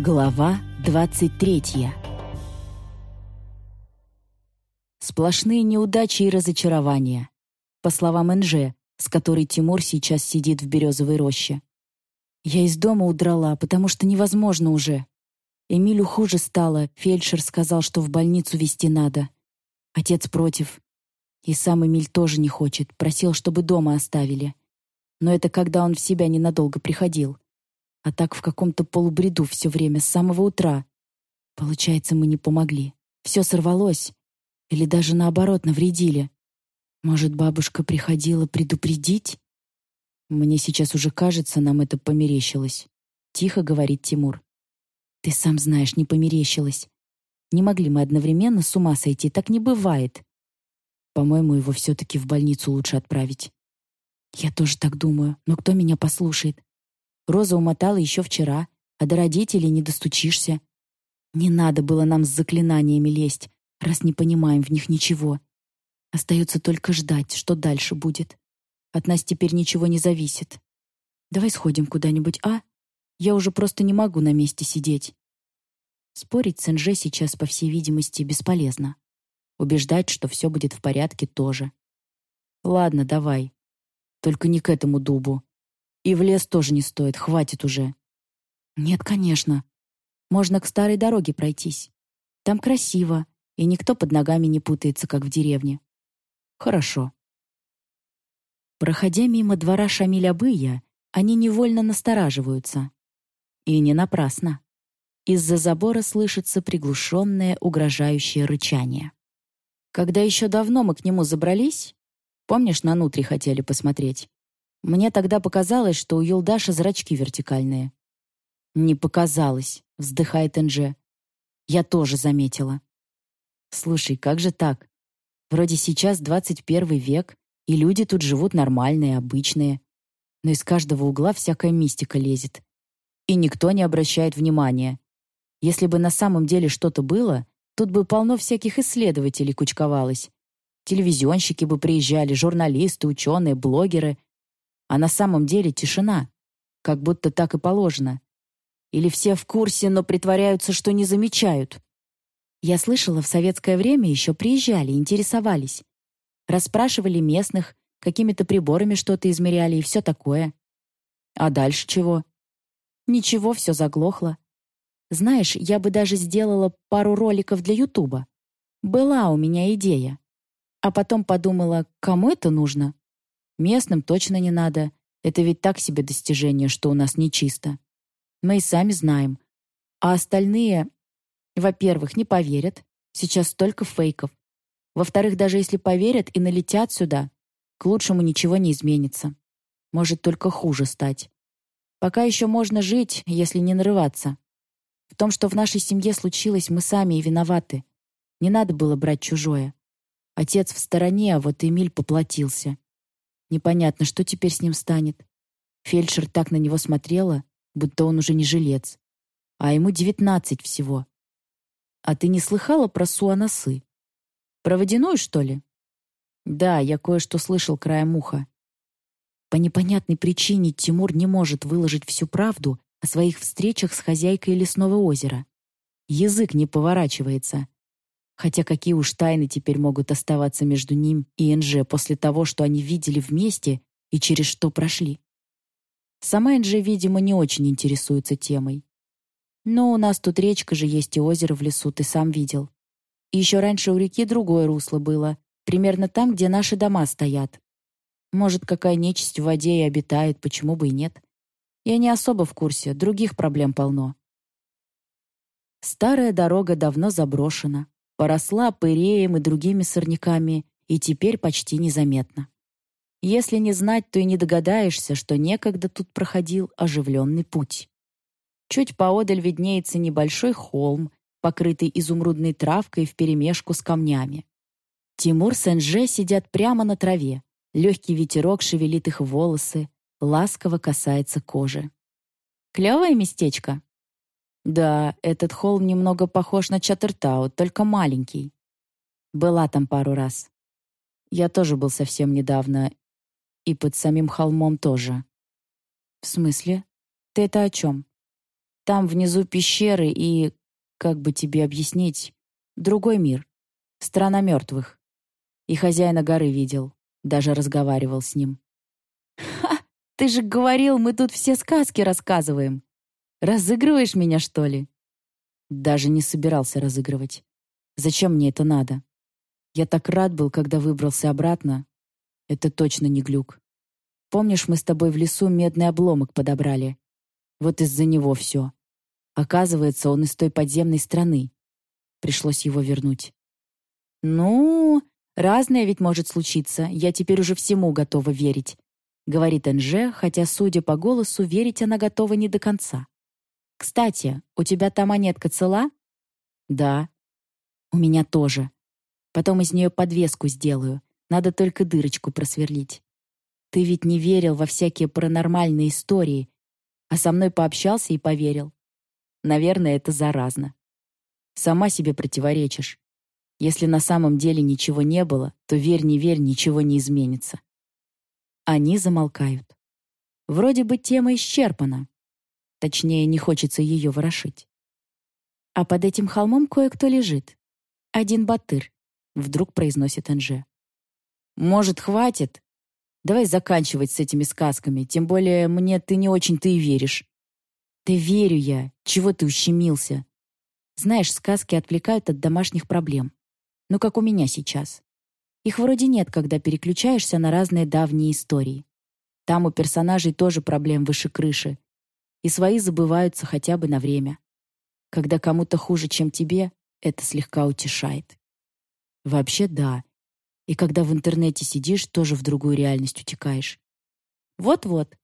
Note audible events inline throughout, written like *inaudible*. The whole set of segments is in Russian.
Глава 23 Сплошные неудачи и разочарования. По словам НЖ, с которой Тимур сейчас сидит в березовой роще. Я из дома удрала, потому что невозможно уже. Эмилю хуже стало, фельдшер сказал, что в больницу везти надо. Отец против. И сам Эмиль тоже не хочет, просил, чтобы дома оставили. Но это когда он в себя ненадолго приходил. А так в каком-то полубреду все время, с самого утра. Получается, мы не помогли. Все сорвалось. Или даже наоборот навредили. Может, бабушка приходила предупредить? Мне сейчас уже кажется, нам это померещилось. Тихо говорит Тимур. Ты сам знаешь, не померещилось. Не могли мы одновременно с ума сойти, так не бывает. По-моему, его все-таки в больницу лучше отправить. Я тоже так думаю, но кто меня послушает? Роза умотала еще вчера, а до родителей не достучишься. Не надо было нам с заклинаниями лезть, раз не понимаем в них ничего. Остается только ждать, что дальше будет. От нас теперь ничего не зависит. Давай сходим куда-нибудь, а? Я уже просто не могу на месте сидеть. Спорить с Энже сейчас, по всей видимости, бесполезно. Убеждать, что все будет в порядке, тоже. Ладно, давай. Только не к этому дубу. И в лес тоже не стоит, хватит уже. Нет, конечно. Можно к старой дороге пройтись. Там красиво, и никто под ногами не путается, как в деревне. Хорошо. Проходя мимо двора Шамиля Быя, они невольно настораживаются. И не напрасно. Из-за забора слышится приглушенное, угрожающее рычание. Когда еще давно мы к нему забрались, помнишь, на нутри хотели посмотреть, мне тогда показалось, что у Юлдаша зрачки вертикальные. «Не показалось», — вздыхает Энже. «Я тоже заметила». «Слушай, как же так? Вроде сейчас 21 век, и люди тут живут нормальные, обычные. Но из каждого угла всякая мистика лезет. И никто не обращает внимания. Если бы на самом деле что-то было, тут бы полно всяких исследователей кучковалось. Телевизионщики бы приезжали, журналисты, ученые, блогеры — а на самом деле тишина. Как будто так и положено. Или все в курсе, но притворяются, что не замечают. Я слышала, в советское время еще приезжали, интересовались. Расспрашивали местных, какими-то приборами что-то измеряли и все такое. А дальше чего? Ничего, все заглохло. Знаешь, я бы даже сделала пару роликов для Ютуба. Была у меня идея. А потом подумала, кому это нужно? Местным точно не надо. Это ведь так себе достижение, что у нас нечисто. Мы и сами знаем. А остальные, во-первых, не поверят. Сейчас столько фейков. Во-вторых, даже если поверят и налетят сюда, к лучшему ничего не изменится. Может только хуже стать. Пока еще можно жить, если не нарываться. В том, что в нашей семье случилось, мы сами и виноваты. Не надо было брать чужое. Отец в стороне, а вот Эмиль поплатился. Непонятно, что теперь с ним станет. Фельдшер так на него смотрела, будто он уже не жилец. А ему девятнадцать всего. А ты не слыхала про суанасы? Про водяную, что ли? Да, я кое-что слышал краем уха. По непонятной причине Тимур не может выложить всю правду о своих встречах с хозяйкой лесного озера. Язык не поворачивается. Хотя какие уж тайны теперь могут оставаться между ним и Энже после того, что они видели вместе и через что прошли. Сама Энже, видимо, не очень интересуется темой. Но у нас тут речка же есть и озеро в лесу, ты сам видел. И еще раньше у реки другое русло было, примерно там, где наши дома стоят. Может, какая нечисть в воде и обитает, почему бы и нет. Я не особо в курсе, других проблем полно. Старая дорога давно заброшена поросла пыреем и другими сорняками и теперь почти незаметна. Если не знать, то и не догадаешься, что некогда тут проходил оживленный путь. Чуть поодаль виднеется небольшой холм, покрытый изумрудной травкой вперемешку с камнями. Тимур с Энже сидят прямо на траве. Легкий ветерок шевелит их волосы, ласково касается кожи. «Клевое местечко?» Да, этот холм немного похож на Чаттертау, только маленький. Была там пару раз. Я тоже был совсем недавно. И под самим холмом тоже. В смысле? Ты это о чем? Там внизу пещеры и, как бы тебе объяснить, другой мир. Страна мертвых. И хозяина горы видел, даже разговаривал с ним. *laughs* «Ха! Ты же говорил, мы тут все сказки рассказываем. Разыгрываешь меня, что ли?» Даже не собирался разыгрывать. Зачем мне это надо? Я так рад был, когда выбрался обратно. Это точно не глюк. Помнишь, мы с тобой в лесу медный обломок подобрали? Вот из-за него все. Оказывается, он из той подземной страны. Пришлось его вернуть. «Ну, разное ведь может случиться. Я теперь уже всему готова верить», — говорит Энже, хотя, судя по голосу, верить она готова не до конца. «Кстати, у тебя та монетка цела?» «Да». «У меня тоже. Потом из нее подвеску сделаю. Надо только дырочку просверлить. Ты ведь не верил во всякие паранормальные истории, а со мной пообщался и поверил. Наверное, это заразно. Сама себе противоречишь. Если на самом деле ничего не было, то верь, не верь, ничего не изменится. Они замолкают. Вроде бы тема исчерпана. Точнее, не хочется ее ворошить. А под этим холмом кое-кто лежит. Один батыр, вдруг произносит Анже. Может, хватит? Давай заканчивать с этими сказками, тем более мне ты не очень-то и веришь. Да верю я. Чего ты ущемился? Знаешь, сказки отвлекают от домашних проблем. Ну, как у меня сейчас. Их вроде нет, когда переключаешься на разные давние истории. Там у персонажей тоже проблем выше крыши. И свои забываются хотя бы на время. Когда кому-то хуже, чем тебе, это слегка утешает. Вообще, да. И когда в интернете сидишь, тоже в другую реальность утекаешь. Вот-вот.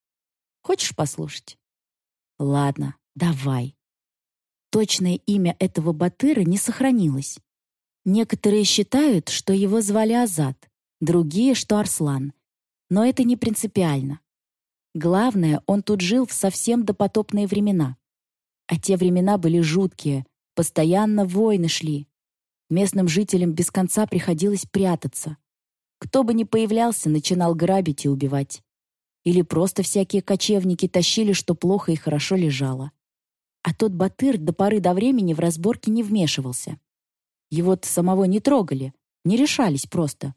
Хочешь послушать? Ладно, давай. Точное имя этого батыра не сохранилось. Некоторые считают, что его звали Азат, другие, что Арслан. Но это не принципиально. Главное, он тут жил в совсем допотопные времена. А те времена были жуткие, постоянно войны шли. Местным жителям без конца приходилось прятаться. Кто бы ни появлялся, начинал грабить и убивать. Или просто всякие кочевники тащили, что плохо и хорошо лежало. А тот Батыр до поры до времени в разборке не вмешивался. Его-то самого не трогали, не решались просто.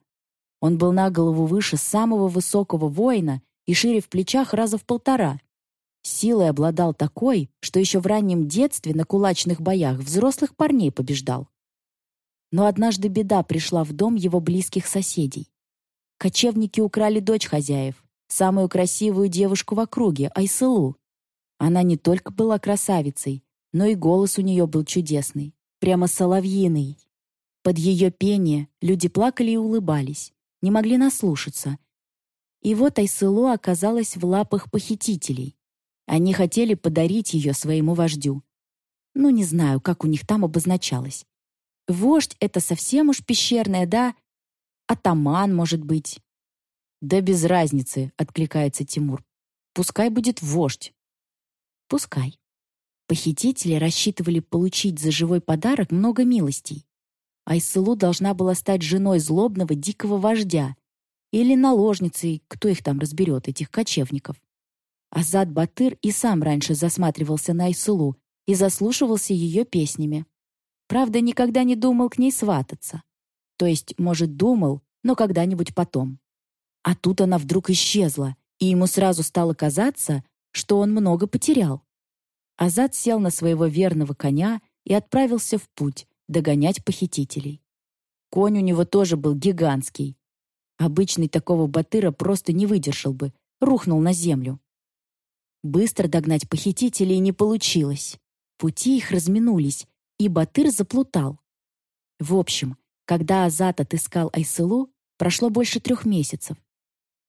Он был на голову выше самого высокого воина и шире в плечах раза в полтора. Силой обладал такой, что еще в раннем детстве на кулачных боях взрослых парней побеждал. Но однажды беда пришла в дом его близких соседей. Кочевники украли дочь хозяев, самую красивую девушку в округе, Айсылу. Она не только была красавицей, но и голос у нее был чудесный, прямо соловьиный. Под ее пение люди плакали и улыбались, не могли наслушаться. И вот Айсылу оказалась в лапах похитителей. Они хотели подарить ее своему вождю. Ну, не знаю, как у них там обозначалось. Вождь — это совсем уж пещерное, да? Атаман, может быть. «Да без разницы», — откликается Тимур. «Пускай будет вождь». «Пускай». Похитители рассчитывали получить за живой подарок много милостей. Айсылу должна была стать женой злобного дикого вождя или наложницей, кто их там разберет, этих кочевников. Азад Батыр и сам раньше засматривался на Айсылу и заслушивался ее песнями. Правда, никогда не думал к ней свататься. То есть, может, думал, но когда-нибудь потом. А тут она вдруг исчезла, и ему сразу стало казаться, что он много потерял. Азад сел на своего верного коня и отправился в путь, догонять похитителей. Конь у него тоже был гигантский. Обычный такого батыра просто не выдержал бы, рухнул на землю. Быстро догнать похитителей не получилось. Пути их разминулись, и батыр заплутал. В общем, когда Азат отыскал Айсылу, прошло больше трех месяцев.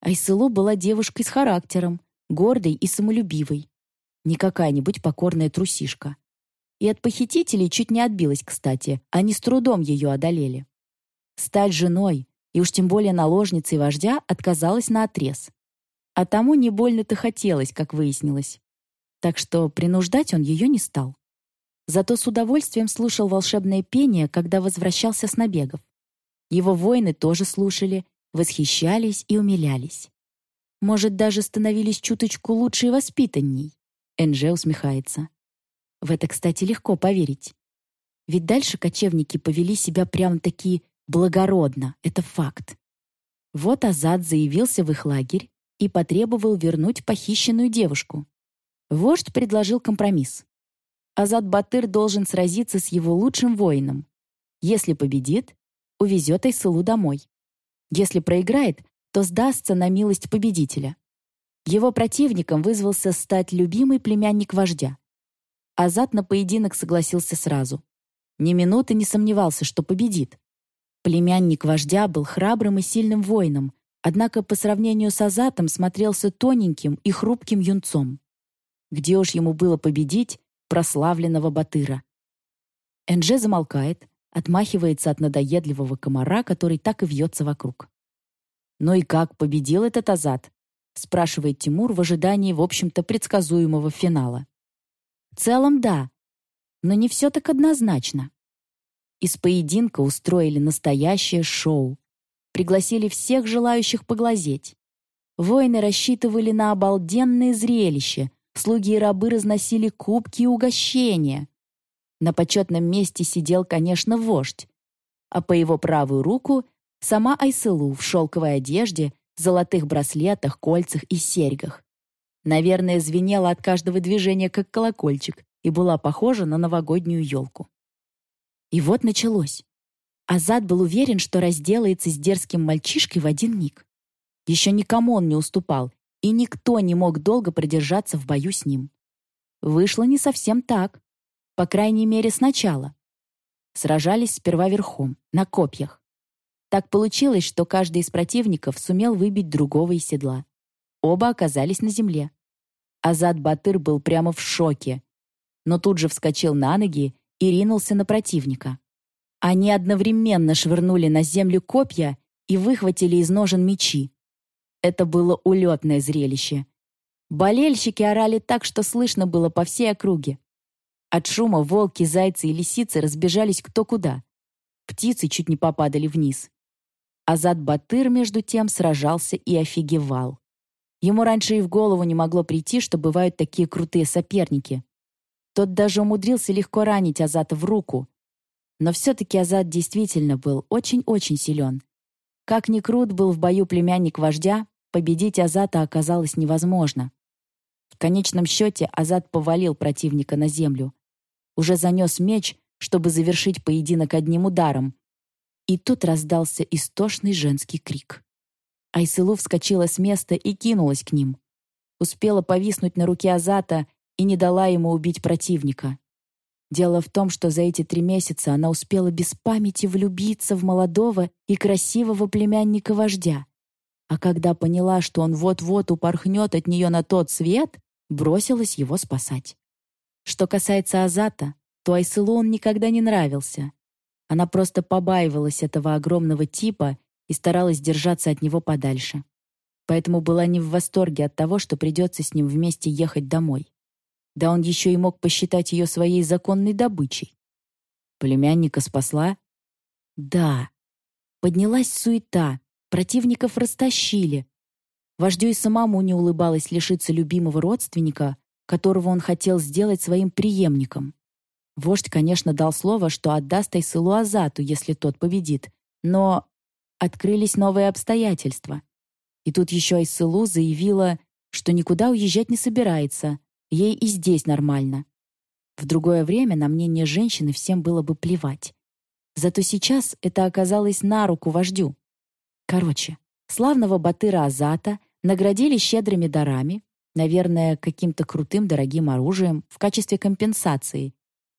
Айсылу была девушкой с характером, гордой и самолюбивой. Не какая-нибудь покорная трусишка. И от похитителей чуть не отбилась, кстати. Они с трудом ее одолели. Стать женой, и уж тем более наложницей вождя, отказалась на отрез. А тому не больно-то хотелось, как выяснилось. Так что принуждать он ее не стал. Зато с удовольствием слушал волшебное пение, когда возвращался с набегов. Его воины тоже слушали, восхищались и умилялись. Может, даже становились чуточку лучше и воспитанней. Энже усмехается. В это, кстати, легко поверить. Ведь дальше кочевники повели себя прям-таки благородно, это факт. Вот Азад заявился в их лагерь и потребовал вернуть похищенную девушку. Вождь предложил компромисс. Азад Батыр должен сразиться с его лучшим воином. Если победит, увезет Айсылу домой. Если проиграет, то сдастся на милость победителя. Его противником вызвался стать любимый племянник вождя. Азат на поединок согласился сразу. Ни минуты не сомневался, что победит. Племянник вождя был храбрым и сильным воином, однако по сравнению с Азатом смотрелся тоненьким и хрупким юнцом. Где уж ему было победить прославленного Батыра? Энже замолкает, отмахивается от надоедливого комара, который так и вьется вокруг. «Ну и как победил этот Азат?» спрашивает Тимур в ожидании, в общем-то, предсказуемого финала. В целом, да, но не все так однозначно. Из поединка устроили настоящее шоу. Пригласили всех желающих поглазеть. Воины рассчитывали на обалденное зрелище. Слуги и рабы разносили кубки и угощения. На почетном месте сидел, конечно, вождь. А по его правую руку — сама Айсылу в шелковой одежде, золотых браслетах, кольцах и серьгах. Наверное, звенела от каждого движения, как колокольчик, и была похожа на новогоднюю елку. И вот началось. Азад был уверен, что разделается с дерзким мальчишкой в один миг. Еще никому он не уступал, и никто не мог долго продержаться в бою с ним. Вышло не совсем так. По крайней мере, сначала. Сражались сперва верхом, на копьях. Так получилось, что каждый из противников сумел выбить другого из седла. Оба оказались на земле. Азад Батыр был прямо в шоке, но тут же вскочил на ноги и ринулся на противника. Они одновременно швырнули на землю копья и выхватили из ножен мечи. Это было улетное зрелище. Болельщики орали так, что слышно было по всей округе. От шума волки, зайцы и лисицы разбежались кто куда. Птицы чуть не попадали вниз. Азат Батыр, между тем, сражался и офигевал. Ему раньше и в голову не могло прийти, что бывают такие крутые соперники. Тот даже умудрился легко ранить Азата в руку. Но все-таки Азат действительно был очень-очень силен. Как ни крут был в бою племянник вождя, победить Азата оказалось невозможно. В конечном счете Азат повалил противника на землю. Уже занес меч, чтобы завершить поединок одним ударом, и тут раздался истошный женский крик. Айсылу вскочила с места и кинулась к ним. Успела повиснуть на руке Азата и не дала ему убить противника. Дело в том, что за эти три месяца она успела без памяти влюбиться в молодого и красивого племянника вождя. А когда поняла, что он вот-вот упорхнет от нее на тот свет, бросилась его спасать. Что касается Азата, то Айсылу он никогда не нравился. Она просто побаивалась этого огромного типа и старалась держаться от него подальше. Поэтому была не в восторге от того, что придется с ним вместе ехать домой. Да он еще и мог посчитать ее своей законной добычей. Племянника спасла? Да. Поднялась суета, противников растащили. Вождю и самому не улыбалось лишиться любимого родственника, которого он хотел сделать своим преемником. Вождь, конечно, дал слово, что отдаст Айсылу Азату, если тот победит. Но открылись новые обстоятельства. И тут еще Айсылу заявила, что никуда уезжать не собирается, ей и здесь нормально. В другое время на мнение женщины всем было бы плевать. Зато сейчас это оказалось на руку вождю. Короче, славного Батыра Азата наградили щедрыми дарами, наверное, каким-то крутым дорогим оружием в качестве компенсации,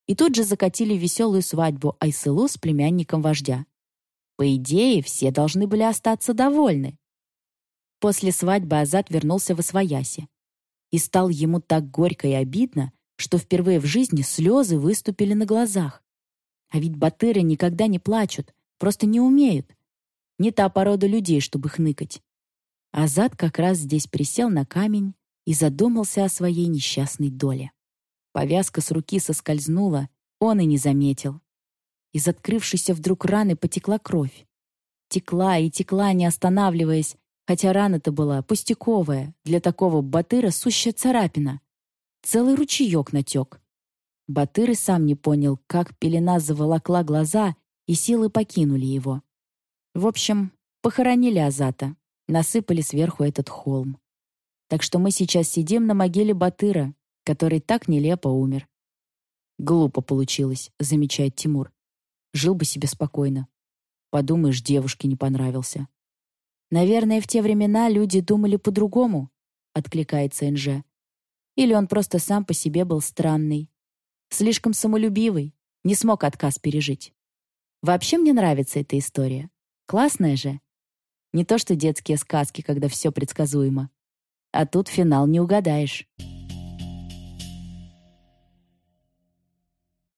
и тут же закатили веселую свадьбу Айсылу с племянником вождя. По идее, все должны были остаться довольны. После свадьбы Азат вернулся в Освояси. И стал ему так горько и обидно, что впервые в жизни слезы выступили на глазах. А ведь батыры никогда не плачут, просто не умеют. Не та порода людей, чтобы хныкать. Азат как раз здесь присел на камень и задумался о своей несчастной доле. Повязка с руки соскользнула, он и не заметил. Из открывшейся вдруг раны потекла кровь. Текла и текла, не останавливаясь, хотя рана-то была пустяковая, для такого батыра сущая царапина. Целый ручеек натек. Батыр и сам не понял, как пелена заволокла глаза, и силы покинули его. В общем, похоронили Азата, насыпали сверху этот холм. Так что мы сейчас сидим на могиле Батыра, который так нелепо умер. «Глупо получилось», — замечает Тимур. «Жил бы себе спокойно. Подумаешь, девушке не понравился». «Наверное, в те времена люди думали по-другому», — откликается Энже. «Или он просто сам по себе был странный. Слишком самолюбивый, не смог отказ пережить. Вообще мне нравится эта история. Классная же. Не то что детские сказки, когда все предсказуемо. А тут финал не угадаешь.